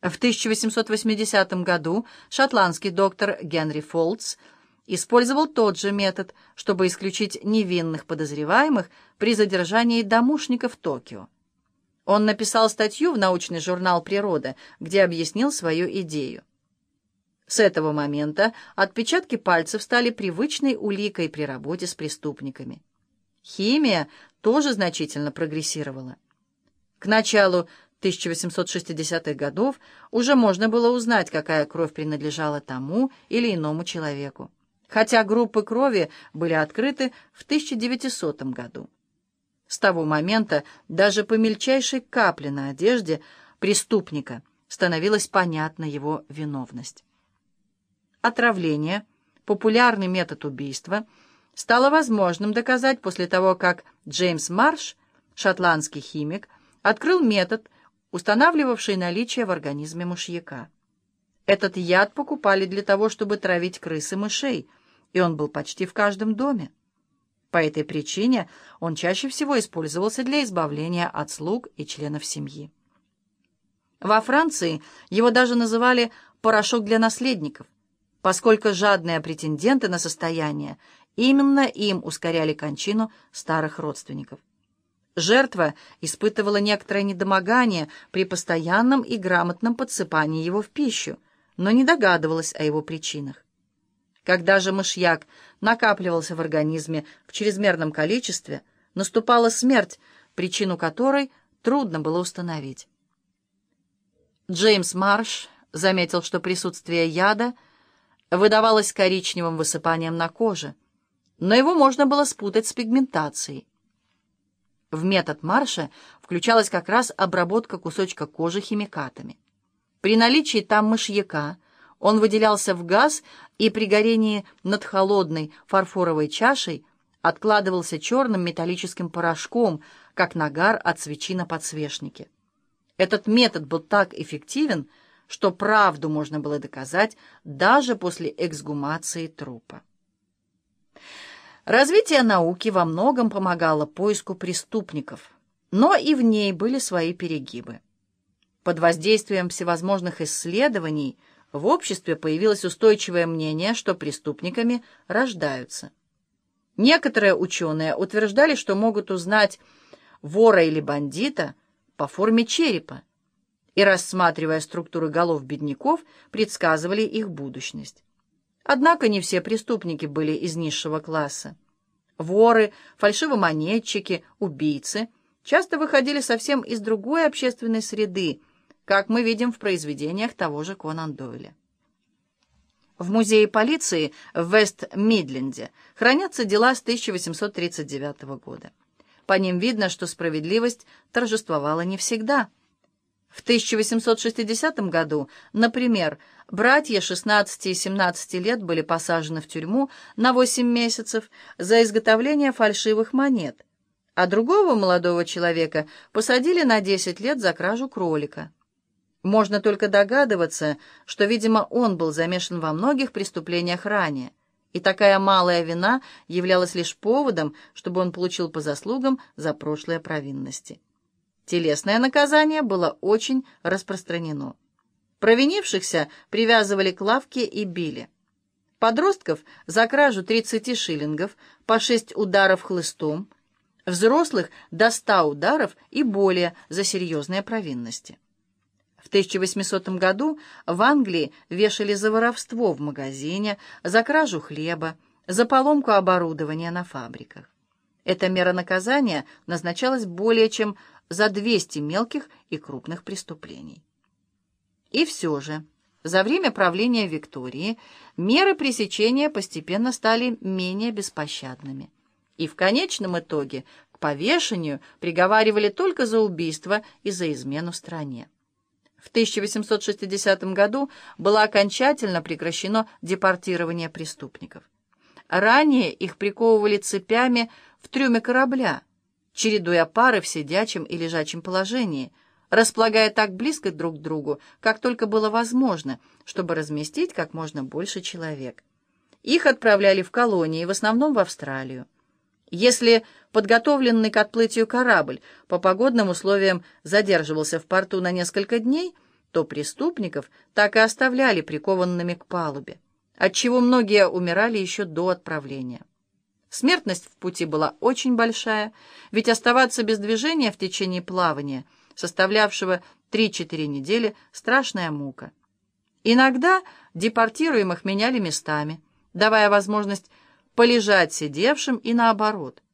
В 1880 году шотландский доктор Генри Фолтс использовал тот же метод, чтобы исключить невинных подозреваемых при задержании домушника в Токио. Он написал статью в научный журнал «Природа», где объяснил свою идею. С этого момента отпечатки пальцев стали привычной уликой при работе с преступниками. Химия тоже значительно прогрессировала. К началу 1860-х годов уже можно было узнать, какая кровь принадлежала тому или иному человеку, хотя группы крови были открыты в 1900 году. С того момента даже по мельчайшей капле на одежде преступника становилась понятна его виновность. Отравление, популярный метод убийства, стало возможным доказать после того, как Джеймс Марш, шотландский химик, открыл метод, устанавливавший наличие в организме мышьяка. Этот яд покупали для того, чтобы травить крыс и мышей, и он был почти в каждом доме. По этой причине он чаще всего использовался для избавления от слуг и членов семьи. Во Франции его даже называли «порошок для наследников», поскольку жадные претенденты на состояние именно им ускоряли кончину старых родственников. Жертва испытывала некоторое недомогание при постоянном и грамотном подсыпании его в пищу, но не догадывалась о его причинах. Когда же мышьяк накапливался в организме в чрезмерном количестве, наступала смерть, причину которой трудно было установить. Джеймс Марш заметил, что присутствие яда выдавалось коричневым высыпанием на коже, но его можно было спутать с пигментацией. В метод Марша включалась как раз обработка кусочка кожи химикатами. При наличии там мышьяка – он выделялся в газ и при горении над холодной фарфоровой чашей откладывался черным металлическим порошком, как нагар от свечи на подсвечнике. Этот метод был так эффективен, что правду можно было доказать даже после эксгумации трупа. Развитие науки во многом помогало поиску преступников, но и в ней были свои перегибы. Под воздействием всевозможных исследований – в обществе появилось устойчивое мнение, что преступниками рождаются. Некоторые ученые утверждали, что могут узнать вора или бандита по форме черепа, и, рассматривая структуры голов бедняков, предсказывали их будущность. Однако не все преступники были из низшего класса. Воры, фальшивомонетчики, убийцы часто выходили совсем из другой общественной среды, как мы видим в произведениях того же Конан Дойля. В музее полиции в Вест-Мидленде хранятся дела с 1839 года. По ним видно, что справедливость торжествовала не всегда. В 1860 году, например, братья 16 и 17 лет были посажены в тюрьму на 8 месяцев за изготовление фальшивых монет, а другого молодого человека посадили на 10 лет за кражу кролика. Можно только догадываться, что, видимо, он был замешан во многих преступлениях ранее, и такая малая вина являлась лишь поводом, чтобы он получил по заслугам за прошлые провинности. Телесное наказание было очень распространено. Провинившихся привязывали к лавке и били. Подростков за кражу 30 шиллингов, по 6 ударов хлыстом, взрослых до 100 ударов и более за серьезные провинности. В 1800 году в Англии вешали за воровство в магазине, за кражу хлеба, за поломку оборудования на фабриках. Эта мера наказания назначалась более чем за 200 мелких и крупных преступлений. И все же, за время правления Виктории меры пресечения постепенно стали менее беспощадными. И в конечном итоге к повешению приговаривали только за убийство и за измену стране. В 1860 году было окончательно прекращено депортирование преступников. Ранее их приковывали цепями в трюме корабля, чередуя пары в сидячем и лежачем положении, располагая так близко друг к другу, как только было возможно, чтобы разместить как можно больше человек. Их отправляли в колонии, в основном в Австралию. Если подготовленный к отплытию корабль по погодным условиям задерживался в порту на несколько дней, то преступников так и оставляли прикованными к палубе, отчего многие умирали еще до отправления. Смертность в пути была очень большая, ведь оставаться без движения в течение плавания, составлявшего 3-4 недели, страшная мука. Иногда депортируемых меняли местами, давая возможность полежать сидевшим и наоборот –